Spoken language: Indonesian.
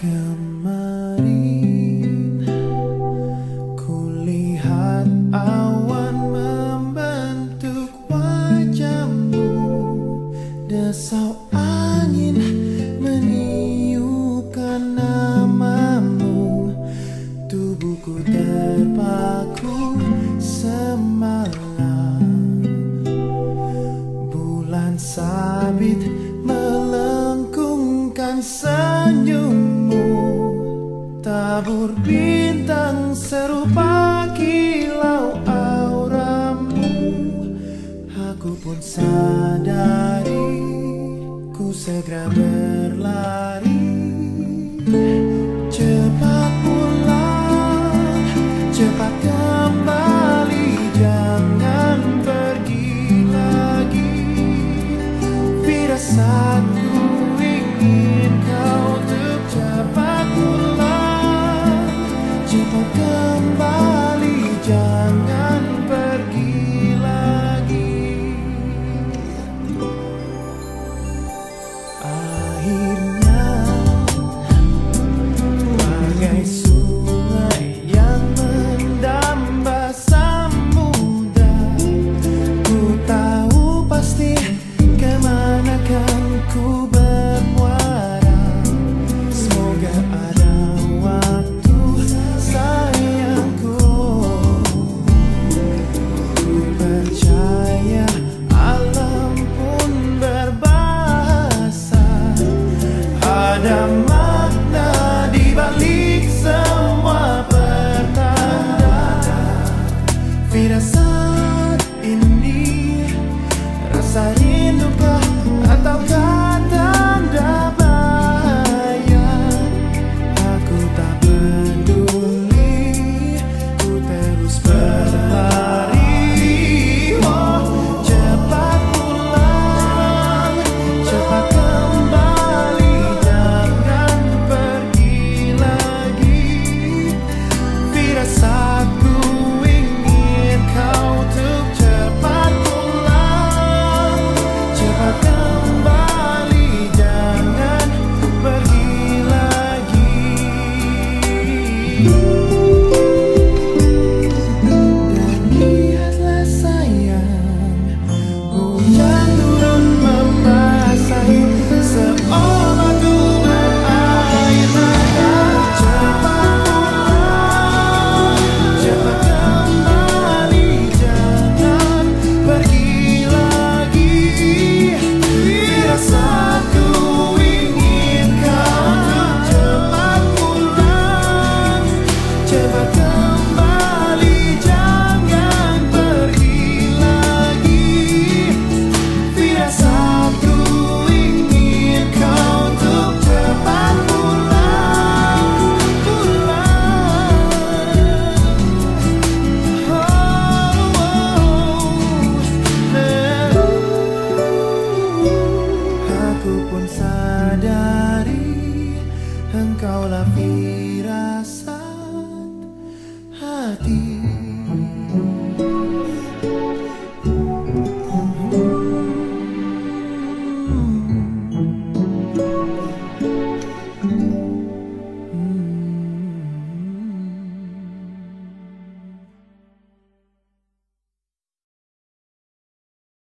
Kemarin kulihat awan membentuk wajahmu Desau angin meniupkan namamu. Tubuhku terpaku semalam. Bulan sabit tabur bintang serupa kilau auramu. Aku pun sadari ku segera berlari. ada makna di balik semua pertanda firasat Rafi.